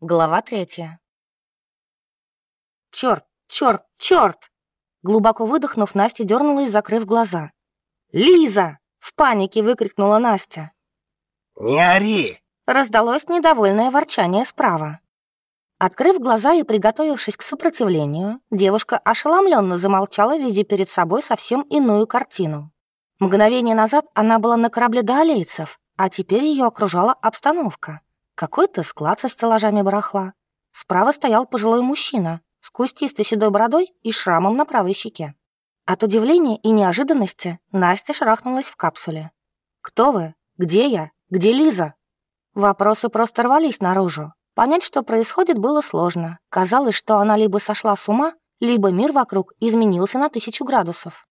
Глава третья. Черт, черт, черт! Глубоко выдохнув, Настя дернулась, закрыв глаза. «Лиза!» — в панике выкрикнула Настя. «Не ори!» — раздалось недовольное ворчание справа. Открыв глаза и приготовившись к сопротивлению, девушка ошеломленно замолчала, видя перед собой совсем иную картину. Мгновение назад она была на корабле далейцев, а теперь ее окружала обстановка. Какой-то склад со стеллажами барахла. Справа стоял пожилой мужчина с кустистой седой бородой и шрамом на правой щеке. От удивления и неожиданности Настя шарахнулась в капсуле. «Кто вы? Где я? Где Лиза?» Вопросы просто рвались наружу. Понять, что происходит, было сложно. Казалось, что она либо сошла с ума, либо мир вокруг изменился на тысячу градусов.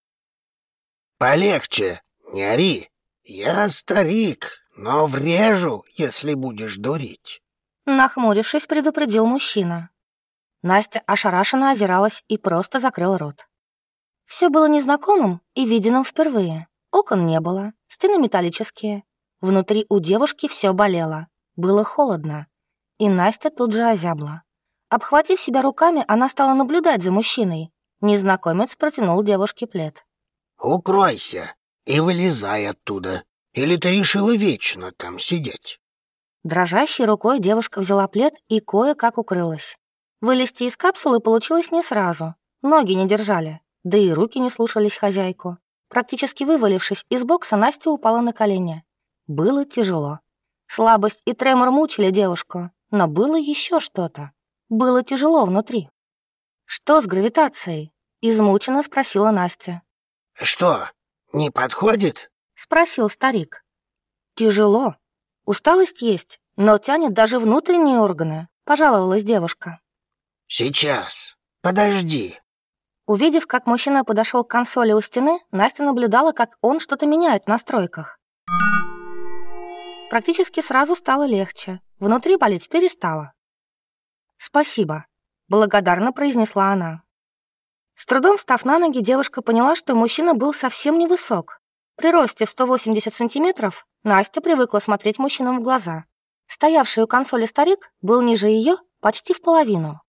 «Полегче, не ори. Я старик, но врежу, если будешь дурить». Нахмурившись, предупредил мужчина. Настя ошарашенно озиралась и просто закрыла рот. Все было незнакомым и виденным впервые. Окон не было, стены металлические. Внутри у девушки все болело. Было холодно. И Настя тут же озябла. Обхватив себя руками, она стала наблюдать за мужчиной. Незнакомец протянул девушке плед. «Укройся и вылезай оттуда. Или ты решила вечно там сидеть?» Дрожащей рукой девушка взяла плед и кое-как укрылась. Вылезти из капсулы получилось не сразу. Ноги не держали, да и руки не слушались хозяйку. Практически вывалившись из бокса, Настя упала на колени. Было тяжело. Слабость и тремор мучили девушку, но было еще что-то. Было тяжело внутри. «Что с гравитацией?» — измученно спросила Настя. «Что, не подходит?» — спросил старик. «Тяжело. Усталость есть, но тянет даже внутренние органы», — пожаловалась девушка. «Сейчас. Подожди». Увидев, как мужчина подошел к консоли у стены, Настя наблюдала, как он что-то меняет в настройках. Практически сразу стало легче. Внутри болеть перестало. «Спасибо», — благодарно произнесла она. С трудом встав на ноги, девушка поняла, что мужчина был совсем невысок. При росте в 180 сантиметров Настя привыкла смотреть мужчинам в глаза. Стоявший у консоли старик был ниже ее почти в половину.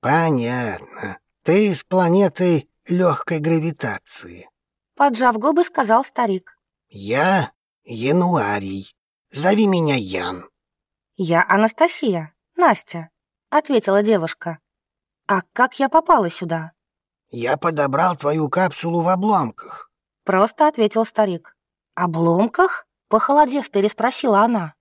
«Понятно. Ты с планеты легкой гравитации», — поджав губы, сказал старик. «Я Януарий. Зови меня Ян». «Я Анастасия, Настя», — ответила девушка. «А как я попала сюда?» «Я подобрал твою капсулу в обломках», — просто ответил старик. «Обломках?» — похолодев, переспросила она.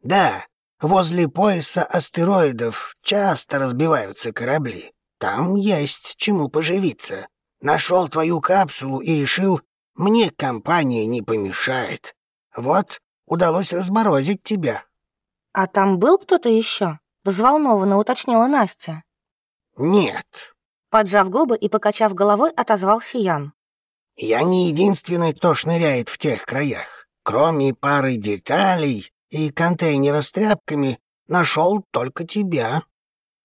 «Да, возле пояса астероидов часто разбиваются корабли. Там есть чему поживиться. Нашел твою капсулу и решил, мне компания не помешает. Вот, удалось разморозить тебя». «А там был кто-то еще? взволнованно уточнила Настя. «Нет». Поджав губы и покачав головой, отозвался Ян. «Я не единственный, кто шныряет в тех краях. Кроме пары деталей и контейнера с тряпками, нашел только тебя».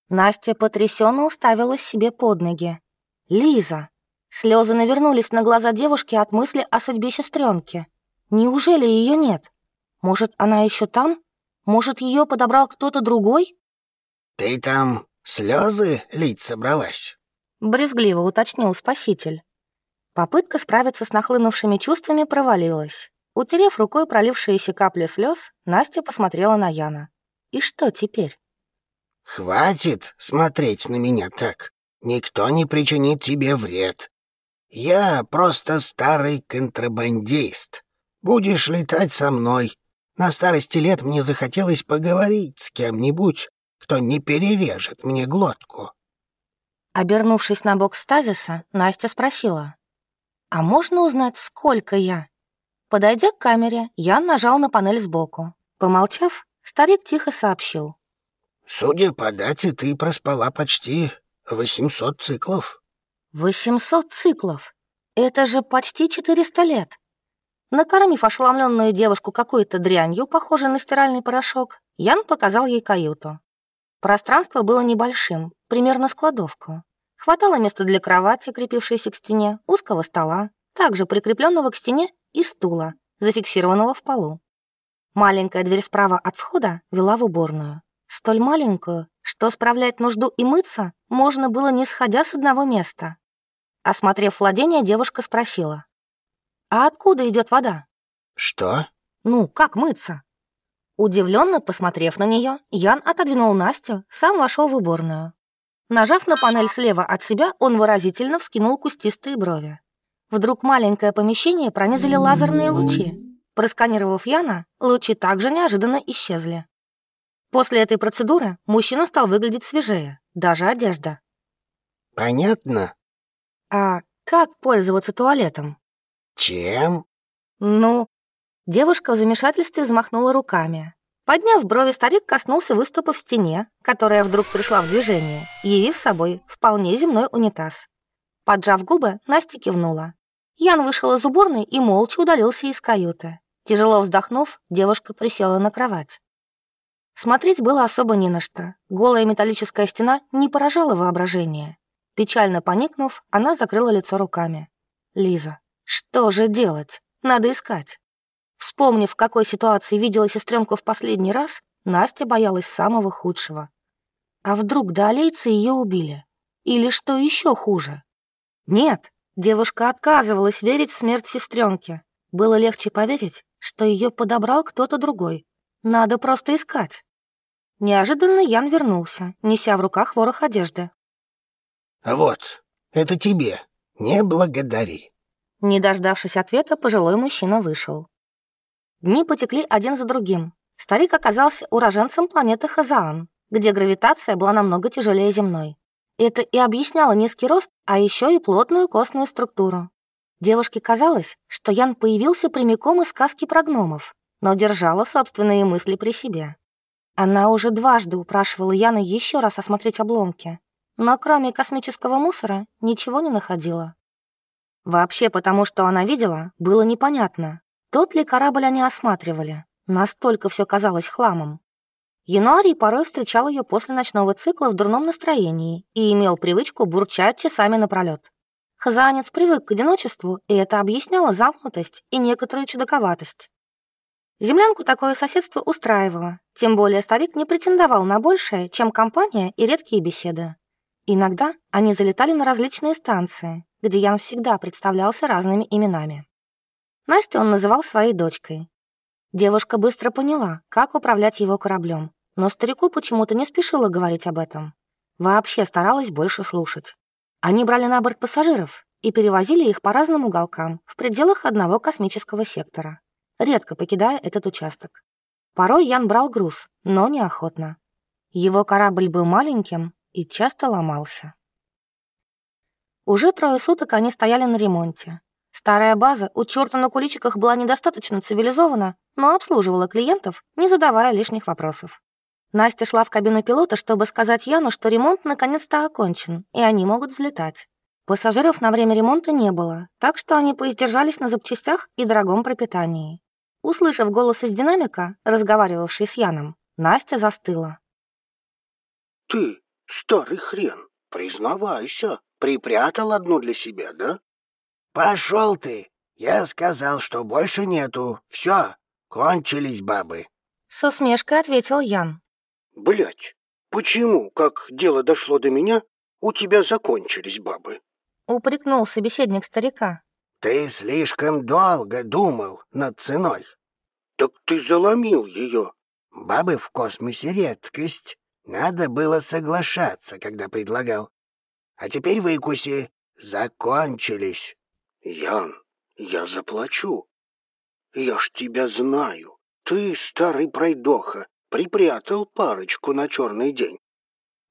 Настя потрясенно уставилась себе под ноги. «Лиза!» Слезы навернулись на глаза девушки от мысли о судьбе сестренки. Неужели ее нет? Может, она еще там? Может, ее подобрал кто-то другой? «Ты там слезы лить собралась?» Брезгливо уточнил спаситель. Попытка справиться с нахлынувшими чувствами провалилась. Утерев рукой пролившиеся капли слез, Настя посмотрела на Яна. И что теперь? «Хватит смотреть на меня так. Никто не причинит тебе вред. Я просто старый контрабандист. Будешь летать со мной. На старости лет мне захотелось поговорить с кем-нибудь, кто не перережет мне глотку». Обернувшись на бок стазиса, Настя спросила. «А можно узнать, сколько я?» Подойдя к камере, Ян нажал на панель сбоку. Помолчав, старик тихо сообщил. «Судя по дате, ты проспала почти 800 циклов». «800 циклов? Это же почти 400 лет!» Накормив ошеломленную девушку какой-то дрянью, похожей на стиральный порошок, Ян показал ей каюту. Пространство было небольшим, примерно с кладовку. Хватало места для кровати, крепившейся к стене, узкого стола, также прикрепленного к стене и стула, зафиксированного в полу. Маленькая дверь справа от входа вела в уборную. столь маленькую, что справлять нужду и мыться можно было не сходя с одного места. Осмотрев владение, девушка спросила. «А откуда идет вода?» «Что?» «Ну, как мыться?» Удивленно посмотрев на нее, Ян отодвинул Настю, сам вошел в уборную. Нажав на панель слева от себя, он выразительно вскинул кустистые брови. Вдруг маленькое помещение пронизали лазерные лучи. Просканировав Яна, лучи также неожиданно исчезли. После этой процедуры мужчина стал выглядеть свежее, даже одежда. «Понятно?» «А как пользоваться туалетом?» «Чем?» «Ну...» Девушка в замешательстве взмахнула руками. Подняв брови, старик коснулся выступа в стене, которая вдруг пришла в движение, явив собой вполне земной унитаз. Поджав губы, Настя кивнула. Ян вышел из уборной и молча удалился из каюты. Тяжело вздохнув, девушка присела на кровать. Смотреть было особо не на что. Голая металлическая стена не поражала воображение. Печально поникнув, она закрыла лицо руками. «Лиза, что же делать? Надо искать». Вспомнив, в какой ситуации видела сестренку в последний раз, Настя боялась самого худшего. А вдруг долейцы ее убили? Или что еще хуже? Нет, девушка отказывалась верить в смерть сестренки. Было легче поверить, что ее подобрал кто-то другой. Надо просто искать. Неожиданно Ян вернулся, неся в руках ворох одежды. «Вот, это тебе. Не благодари». Не дождавшись ответа, пожилой мужчина вышел. Дни потекли один за другим. Старик оказался уроженцем планеты Хазаан, где гравитация была намного тяжелее земной. Это и объясняло низкий рост, а еще и плотную костную структуру. Девушке казалось, что Ян появился прямиком из сказки про гномов, но держала собственные мысли при себе. Она уже дважды упрашивала Яна еще раз осмотреть обломки, но кроме космического мусора ничего не находила. Вообще потому, что она видела, было непонятно, тот ли корабль они осматривали? Настолько все казалось хламом. Януарий порой встречал ее после ночного цикла в дурном настроении и имел привычку бурчать часами напролет. Хазаанец привык к одиночеству, и это объясняло замкнутость и некоторую чудаковатость. Землянку такое соседство устраивало, тем более старик не претендовал на большее, чем компания и редкие беседы. Иногда они залетали на различные станции, где Ян всегда представлялся разными именами. Настю он называл своей дочкой. Девушка быстро поняла, как управлять его кораблем, но старику почему-то не спешила говорить об этом. Вообще старалась больше слушать. Они брали на борт пассажиров и перевозили их по разным уголкам в пределах одного космического сектора, редко покидая этот участок. Порой Ян брал груз, но неохотно. Его корабль был маленьким и часто ломался. Уже трое суток они стояли на ремонте, Старая база у черта на куличиках была недостаточно цивилизована, но обслуживала клиентов, не задавая лишних вопросов. Настя шла в кабину пилота, чтобы сказать Яну, что ремонт наконец-то окончен, и они могут взлетать. Пассажиров на время ремонта не было, так что они поиздержались на запчастях и дорогом пропитании. Услышав голос из динамика, разговаривавший с Яном, Настя застыла. «Ты, старый хрен, признавайся, припрятал одну для себя, да?» «Пошел ты! Я сказал, что больше нету. Все, кончились бабы». С усмешкой ответил Ян. Блять, почему, как дело дошло до меня, у тебя закончились бабы?» Упрекнул собеседник старика. «Ты слишком долго думал над ценой». «Так ты заломил ее». «Бабы в космосе редкость. Надо было соглашаться, когда предлагал. А теперь выкуси. Закончились». Ян, я заплачу. Я ж тебя знаю. Ты, старый пройдоха, припрятал парочку на черный день.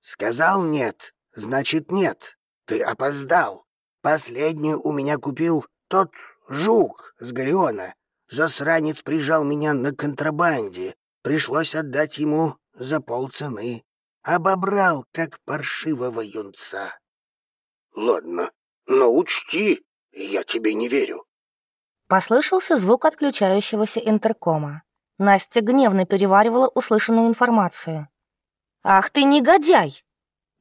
Сказал нет, значит нет. Ты опоздал. Последнюю у меня купил тот жук с Галеона. Засранец прижал меня на контрабанде. Пришлось отдать ему за полцены. Обобрал, как паршивого юнца. Ладно, но учти, «Я тебе не верю». Послышался звук отключающегося интеркома. Настя гневно переваривала услышанную информацию. «Ах ты негодяй!»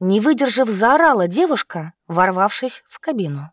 Не выдержав, заорала девушка, ворвавшись в кабину.